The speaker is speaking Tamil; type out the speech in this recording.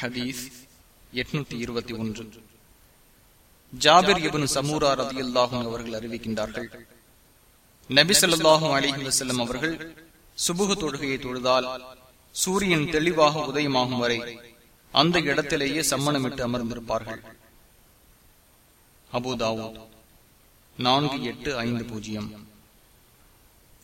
ஹதீஸ் எட்நூத்தி இருபத்தி ஒன்று. ஜாபிர் இபன் சமூரா ரதி அல்லாஹும் அவர்கள் அறிவிக்கின்றார்கள் நபி சொல்லாஹும் அலிஹி வசல்லம் அவர்கள் சுபுகு தொழுகையை தொழுதால் சூரியன் தெளிவாக உதயமாகும் வரை அந்த இடத்திலேயே சம்மணமிட்டு அமர்ந்திருப்பார்கள். அபுதாவோ நான்கு எட்டு ஐந்து பூஜ்ஜியம்.